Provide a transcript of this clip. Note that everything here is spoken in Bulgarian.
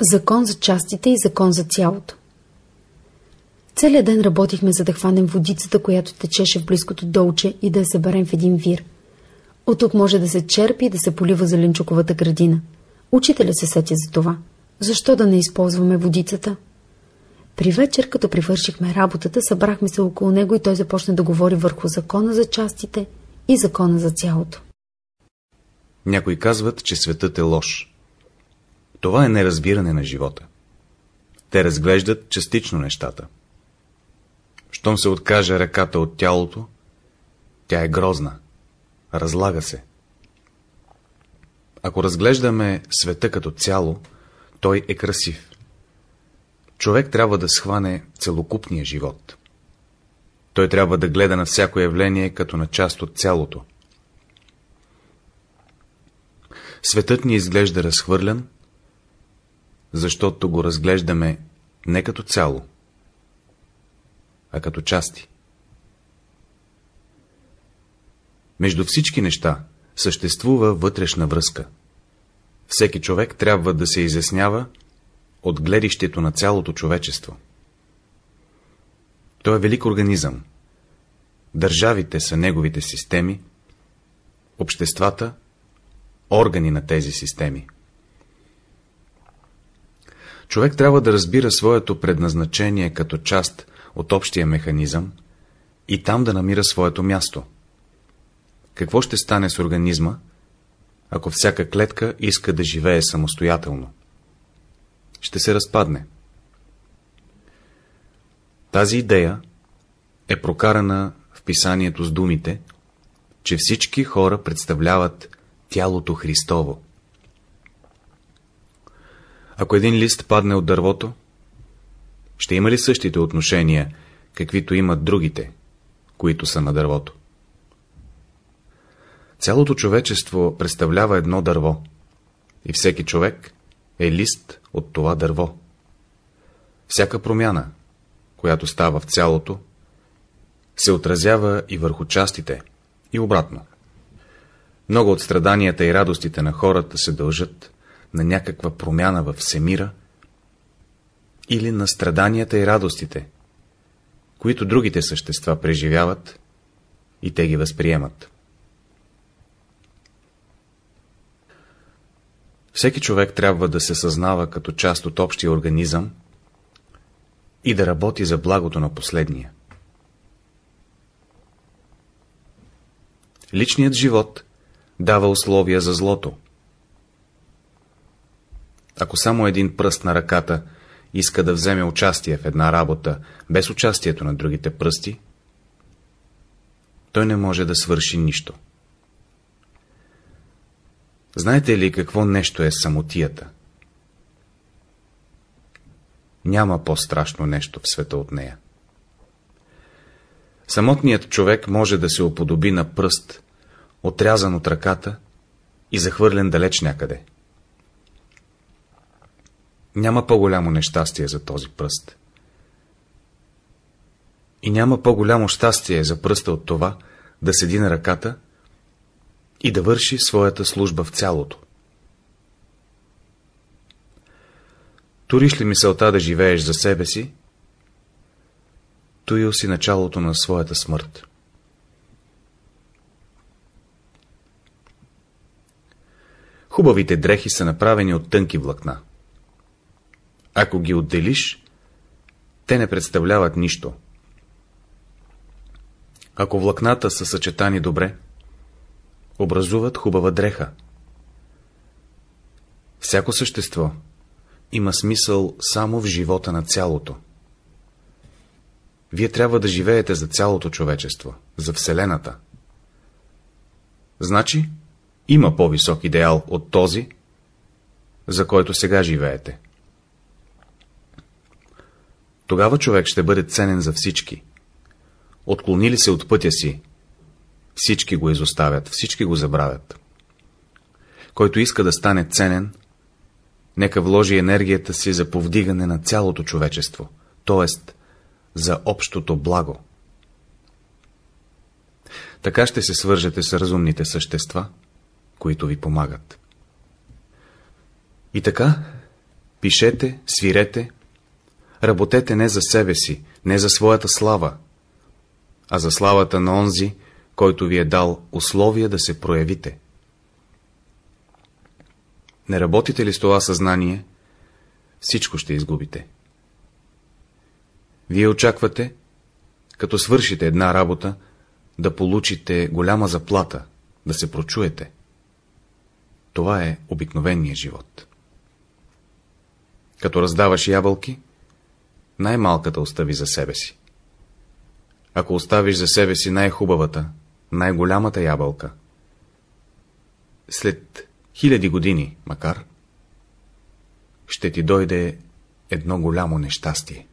Закон за частите и закон за цялото. Целият ден работихме, за да хванем водицата, която течеше в близкото долче и да я съберем в един вир. От тук може да се черпи и да се полива зеленчуковата градина. Учителя се сети за това. Защо да не използваме водицата? При вечер, като привършихме работата, събрахме се около него и той започна да говори върху закона за частите и закона за цялото. Някои казват, че светът е лош. Това е неразбиране на живота. Те разглеждат частично нещата. Щом се откаже ръката от тялото, тя е грозна, разлага се. Ако разглеждаме света като цяло, той е красив. Човек трябва да схване целокупния живот. Той трябва да гледа на всяко явление като на част от цялото. Светът ни изглежда разхвърлян, защото го разглеждаме не като цяло, а като части. Между всички неща съществува вътрешна връзка. Всеки човек трябва да се изяснява от гледището на цялото човечество. Той е велик организъм. Държавите са неговите системи, обществата – органи на тези системи. Човек трябва да разбира своето предназначение като част от общия механизъм и там да намира своето място. Какво ще стане с организма, ако всяка клетка иска да живее самостоятелно? Ще се разпадне. Тази идея е прокарана в писанието с думите, че всички хора представляват тялото Христово. Ако един лист падне от дървото, ще има ли същите отношения, каквито имат другите, които са на дървото? Цялото човечество представлява едно дърво и всеки човек е лист от това дърво. Всяка промяна, която става в цялото, се отразява и върху частите, и обратно. Много от страданията и радостите на хората се дължат на някаква промяна в всемира или на страданията и радостите, които другите същества преживяват и те ги възприемат. Всеки човек трябва да се съзнава като част от общия организъм и да работи за благото на последния. Личният живот дава условия за злото. Ако само един пръст на ръката иска да вземе участие в една работа без участието на другите пръсти, той не може да свърши нищо. Знаете ли какво нещо е самотията? Няма по-страшно нещо в света от нея. Самотният човек може да се оподоби на пръст, отрязан от ръката и захвърлен далеч някъде. Няма по-голямо нещастие за този пръст. И няма по-голямо щастие за пръста от това, да седи на ръката и да върши своята служба в цялото. Туриш ли мисълта да живееш за себе си, туил си началото на своята смърт. Хубавите дрехи са направени от тънки влакна. Ако ги отделиш, те не представляват нищо. Ако влакната са съчетани добре, образуват хубава дреха. Всяко същество има смисъл само в живота на цялото. Вие трябва да живеете за цялото човечество, за Вселената. Значи, има по-висок идеал от този, за който сега живеете. Тогава човек ще бъде ценен за всички. Отклонили се от пътя си, всички го изоставят, всички го забравят. Който иска да стане ценен, нека вложи енергията си за повдигане на цялото човечество, т.е. за общото благо. Така ще се свържете с разумните същества, които ви помагат. И така, Пишете, свирете, работете не за себе си, не за своята слава, а за славата на онзи, който ви е дал условия да се проявите. Не работите ли с това съзнание, всичко ще изгубите. Вие очаквате, като свършите една работа, да получите голяма заплата, да се прочуете. Това е обикновения живот. Като раздаваш ябълки, най-малката остави за себе си. Ако оставиш за себе си най-хубавата, най-голямата ябълка, след хиляди години, макар, ще ти дойде едно голямо нещастие.